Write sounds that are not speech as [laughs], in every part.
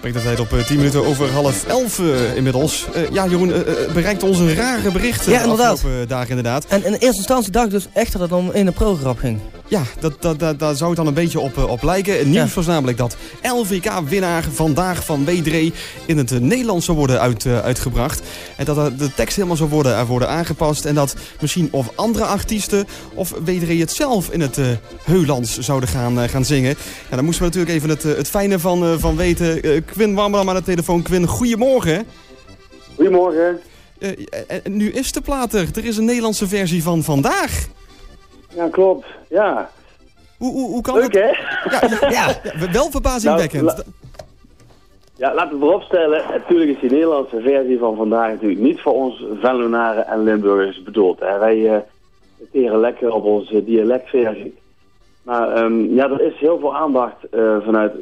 Brengt de tijd op 10 minuten over half 11 uh, inmiddels. Uh, ja, Jeroen, uh, bereikt ons een rare bericht ja, inderdaad. afgelopen dagen inderdaad. En in eerste instantie dacht ik dus echt dat het om in de prograp ging. Ja, dat, dat, dat, daar zou het dan een beetje op, op lijken. Het nieuws ja. was namelijk dat LVK-winnaar vandaag van Wedree in het Nederlands zou worden uit, uitgebracht. En dat de tekst helemaal zou worden, worden aangepast. En dat misschien of andere artiesten of Wedree het zelf in het Heulands zouden gaan, gaan zingen. Ja, daar moesten we natuurlijk even het, het fijne van, van weten. Quinn Warmerdam aan de telefoon. Quinn, goedemorgen. Goedemorgen. Uh, en nu is de plaat er. Er is een Nederlandse versie van vandaag. Ja, klopt. Ja. Hoe, hoe, hoe kan Leuk, het? hè? Ja, ja, wel verbazingwekkend. Nou, ja, laten we vooropstellen. Natuurlijk is die Nederlandse versie van vandaag natuurlijk niet voor ons Venlonaren en Limburgers bedoeld. Hè. Wij uh, teren lekker op onze dialectversie. Maar um, ja, er is heel veel aandacht uh, vanuit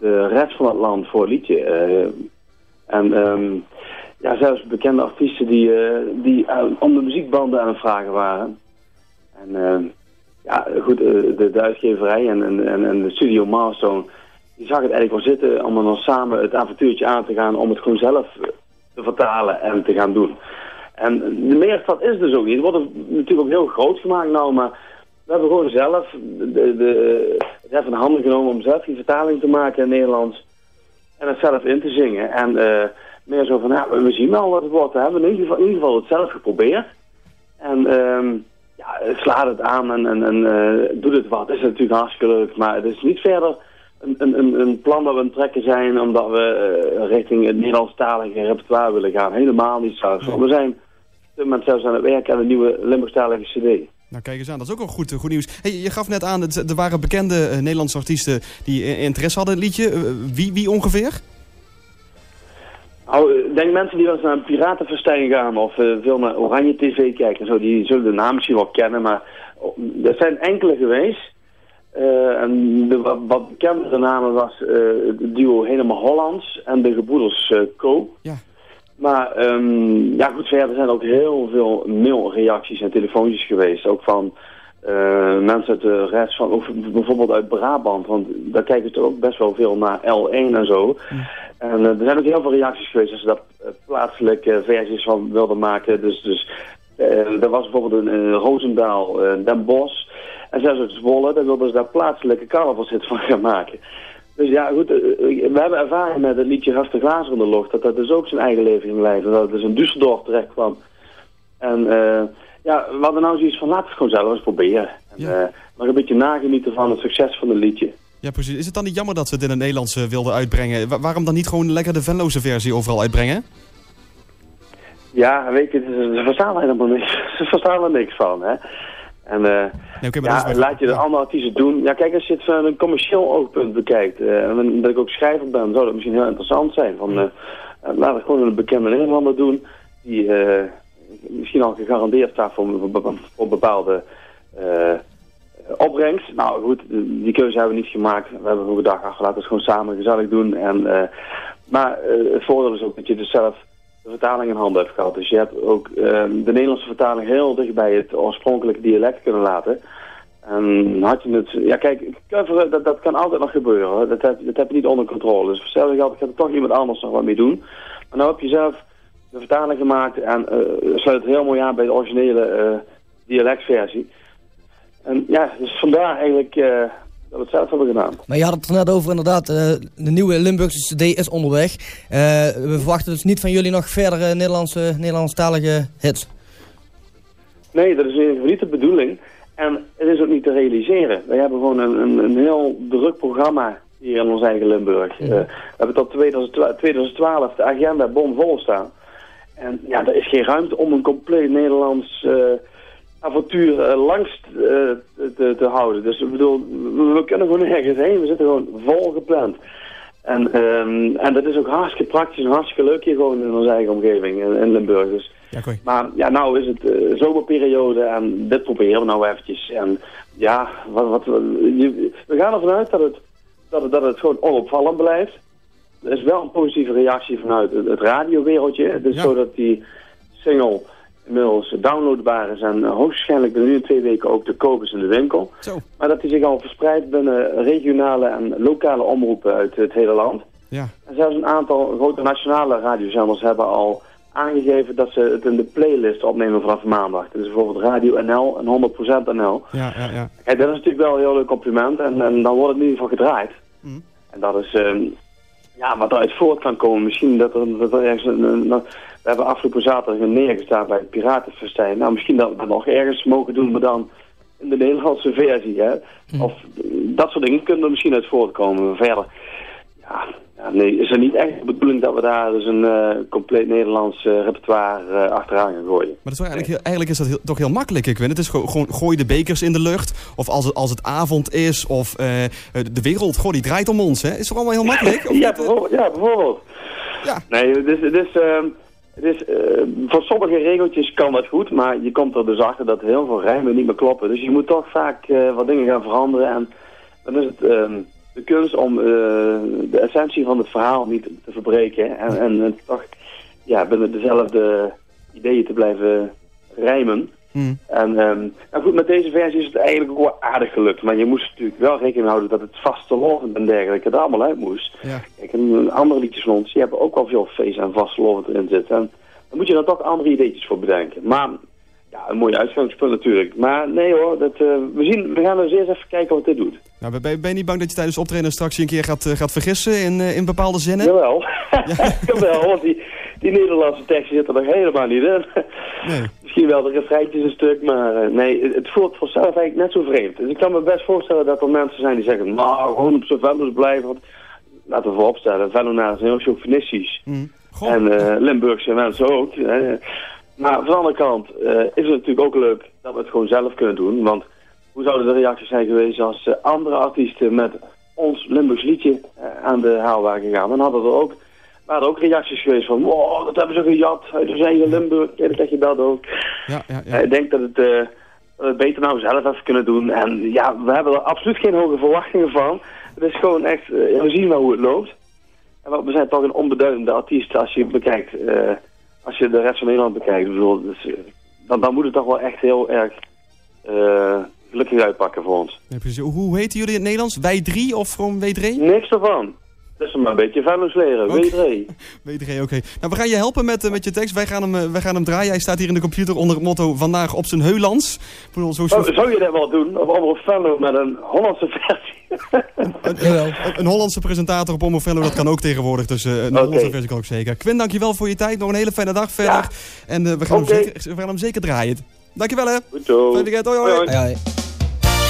de rest van het land voor het liedje. Uh, en um, ja, zelfs bekende artiesten die, die om de muziekbanden aan het vragen waren. En ja, goed, de, de uitgeverij en, en, en de studio Milestone, die zag het eigenlijk wel zitten om dan samen het avontuurtje aan te gaan om het gewoon zelf te vertalen en te gaan doen. En de meerstad is dus ook niet. Het wordt natuurlijk ook heel groot gemaakt nou, maar we hebben gewoon zelf de, de, het even in handen genomen om zelf die vertaling te maken in Nederlands. En het zelf in te zingen. En uh, meer zo van, we zien wel wat het wordt. We hebben in ieder geval, het zelf geprobeerd. En um, ja, slaat het aan en, en, en uh, doet het wat. Dat is natuurlijk hartstikke leuk. Maar het is niet verder een, een, een plan dat we aan het trekken zijn... omdat we uh, richting het Nederlandstalige repertoire willen gaan. Helemaal niet zelfs. We zijn moment zelfs aan het werken aan een nieuwe Limburgstalige cd. Nou, kijk eens aan. Dat is ook al goed, goed nieuws. Hey, je gaf net aan, dat er waren bekende Nederlandse artiesten die interesse hadden het liedje. Wie, wie ongeveer? Ik denk mensen die wel eens naar een piratenfestijn gaan of uh, veel naar Oranje TV kijken en zo, die zullen de naam misschien wel kennen, maar er zijn enkele geweest. en de wat, wat bekendere namen was het duo Helemaal Hollands en de gebroeders Co. Ja. Maar um, ja goed, verder zijn er ook heel veel mailreacties en telefoontjes geweest. Ook van uh, mensen uit de rest van, of bijvoorbeeld uit Brabant. Want daar kijken ze ook best wel veel naar L1 en zo. Mm. En uh, er zijn ook heel veel reacties geweest als ze daar uh, plaatselijke versies van wilden maken. Dus, dus er was bijvoorbeeld een Roosendaal, Den Bosch. En zelfs uit Zwolle, daar wilden ze daar plaatselijke carnavalshit van gaan maken. Dus ja, goed, we hebben ervaring met het liedje Rustig Glazen onder de lucht, dat dat dus ook zijn eigen leven ging leiden. Dat het dus in Düsseldorf terecht kwam. En ja, we hadden nou zoiets van, laten we het gewoon zelf eens proberen. En, Ja. nog een beetje nagenieten van het succes van het liedje. Ja, precies. Is het dan niet jammer dat ze het in het Nederlands uh, wilden uitbrengen? Wa waarom dan niet gewoon lekker de Venloze versie overal uitbrengen? Ja, weet je, ze verstaan helemaal niks. [laughs] Ze verstaan er niks van, hè. En uh, nee, okay, maar ja, laat je de andere artiesten doen. Ja, kijk, als je het van een commercieel oogpunt bekijkt, uh, en dat ik ook schrijver ben, zou dat misschien heel interessant zijn. Van, uh, laat het gewoon een bekende Nederlander doen, die misschien al gegarandeerd staat voor, voor, voor bepaalde opbrengst. Nou goed, die keuze hebben we niet gemaakt. We hebben gewoon gedacht, ach, laten we het gewoon samen gezellig doen. En, maar het voordeel is ook dat je dus zelf de vertaling in handen hebt gehad. Dus je hebt ook uh, de Nederlandse vertaling heel dicht bij het oorspronkelijke dialect kunnen laten. En had je het... Ja kijk, dat, dat kan altijd nog gebeuren. Dat heb, dat heb je niet onder controle. Dus voor hetzelfde geld gaat er toch iemand anders nog wat mee doen. Maar nou heb je zelf de vertaling gemaakt en uh, sluit het heel mooi aan bij de originele dialectversie. En ja, dus vandaar eigenlijk uh, dat we het zelf hebben gedaan. Maar je had het er net over inderdaad, uh, de nieuwe Limburgse CD is onderweg. Uh, we verwachten dus niet van jullie nog verdere Nederlandse, Nederlandstalige hits. Nee, dat is niet de bedoeling. En het is ook niet te realiseren. Wij hebben gewoon een, een, een heel druk programma hier in ons eigen Limburg. Ja. Uh, we hebben tot 2012, 2012 de agenda bomvol staan. En ja, er is geen ruimte om een compleet Nederlands avontuur uh, langs uh, te, te, houden. Dus ik bedoel, we, kunnen gewoon nergens heen. We zitten gewoon vol gepland. En, um, en dat is ook hartstikke praktisch en hartstikke leuk hier gewoon in onze eigen omgeving, in, in Limburg. Dus. Ja. Maar ja, nou is het uh, zomerperiode en dit proberen we nou eventjes. En ja, wat, wat, we gaan ervan uit dat het, dat, het, dat het gewoon onopvallend blijft. Er is wel een positieve reactie vanuit het, het radiowereldje. Dus Ja. zodat die single inmiddels downloadbaar is en hoogstwaarschijnlijk binnen nu twee weken ook te koop is in de winkel. Zo. Maar dat die zich al verspreidt binnen regionale en lokale omroepen uit het hele land. Ja. En zelfs een aantal grote nationale radiozenders hebben al aangegeven dat ze het in de playlist opnemen vanaf maandag. Dus bijvoorbeeld Radio NL en 100% NL. Ja, ja, ja. Kijk, dat is natuurlijk wel een heel leuk compliment en, en dan wordt het in ieder geval gedraaid. Mm. En dat is, ehm, ja, wat eruit voort kan komen. Misschien dat er, dat er ergens, een, we hebben afgelopen zaterdag een neergestaan bij het Piratenfestijn. Nou, misschien dat we dat nog ergens mogen doen, maar dan in de Nederlandse versie, hè. Of eh, dat soort dingen kunnen er misschien uit voortkomen. Maar verder, ja, ja, nee, is er niet echt de bedoeling dat we daar dus een eh, compleet Nederlands eh, repertoire eh, achteraan gaan gooien. Maar dat is eigenlijk, heel- eigenlijk is dat heel- toch heel makkelijk, ik weet het. is gewoon, gewoon gooi de bekers in de lucht. Of als het, als het avond is, of de wereld, goh, die draait om ons, hè. Is toch allemaal heel makkelijk? [laughs] Ja, bijvoorbeeld. Ja, bijvoorbeeld. Ja. Nee, het is, het is, ehm, het is, eh, voor sommige regeltjes kan dat goed, maar je komt er dus achter dat heel veel rijmen niet meer kloppen. Dus je moet toch vaak wat dingen gaan veranderen en dan is het ehm, de kunst om eh, de essentie van het verhaal niet te verbreken en, en, en toch ja, binnen dezelfde ideeën te blijven rijmen. Hm. En ehm, nou goed, met deze versie is het eigenlijk ook wel aardig gelukt. Maar je moest natuurlijk wel rekening houden dat het vastelovend en dergelijke er allemaal uit moest. Ja. Kijk, en andere liedjes van ons, die hebben ook wel veel feest en vastelovend erin zitten. En dan moet je dan toch andere ideetjes voor bedenken. Maar ja, een mooie uitgangspunt natuurlijk. Maar nee hoor, dat, eh, we, zien, we gaan dus eerst even kijken wat dit doet. Nou, ben, ben je niet bang dat je tijdens optreden straks je een keer gaat, eh, gaat vergissen in, eh, in bepaalde zinnen? Jawel, [laughs] [laughs] jawel, want die, die Nederlandse teksten zitten er helemaal niet in. [laughs] Nee. Misschien wel de refreintjes een stuk, maar nee, het, voelt vanzelf eigenlijk net zo vreemd. Dus ik kan me best voorstellen dat er mensen zijn die zeggen, nou, gewoon op z'n Venlo's blijven. Want, laten we vooropstellen, Venlonaars zijn heel chauvinistisch. Goh. En eh, Limburgse mensen ook. Maar van de andere kant eh, is het natuurlijk ook leuk dat we het gewoon zelf kunnen doen. Want hoe zouden de reacties zijn geweest als eh, andere artiesten met ons Limburgs liedje eh, aan de haal waren gegaan? Dan hadden er ook, waren er ook reacties geweest van, wow, dat hebben ze gejat uit hun eigen Limburg. Ja, dat krijg je dat ook. Ja, ja, ja. ik denk dat het, we het beter nou zelf even kunnen doen. En ja, we hebben er absoluut geen hoge verwachtingen van. Het is gewoon echt, we zien wel hoe het loopt. En we zijn toch een onbeduidende artiest als je bekijkt, als je de rest van Nederland bekijkt. Bedoel, dus, eh, dan, dan moet het toch wel echt heel erg eh, gelukkig uitpakken voor ons. Hoe- Hoe heten jullie in het Nederlands? Wij drie of gewoon W3? Niks ervan. Dat is maar een beetje Venlo's leren, Oké. W3. [laughs] W3, oké. Nou, we gaan je helpen met, eh, met je tekst. Wij gaan, hem, eh, wij gaan hem draaien. Hij staat hier in de computer onder het motto vandaag op zijn Heulands. Bedoel, zo, zo, Zou, zou je dat wel doen? Of onder Venlo met een Hollandse versie? [laughs] een, Jawel. een, een Hollandse presentator op Omofello, dat kan ook tegenwoordig. Dus eh, een Hollandse versie kan ook zeker. Quinn, dankjewel voor je tijd. Nog een hele fijne dag verder. En eh, we, gaan hem zeker, we gaan hem zeker draaien. Dankjewel hè. Goed zo. Fijn weekend. Hoi hoi. Hoi, hoi. Ja.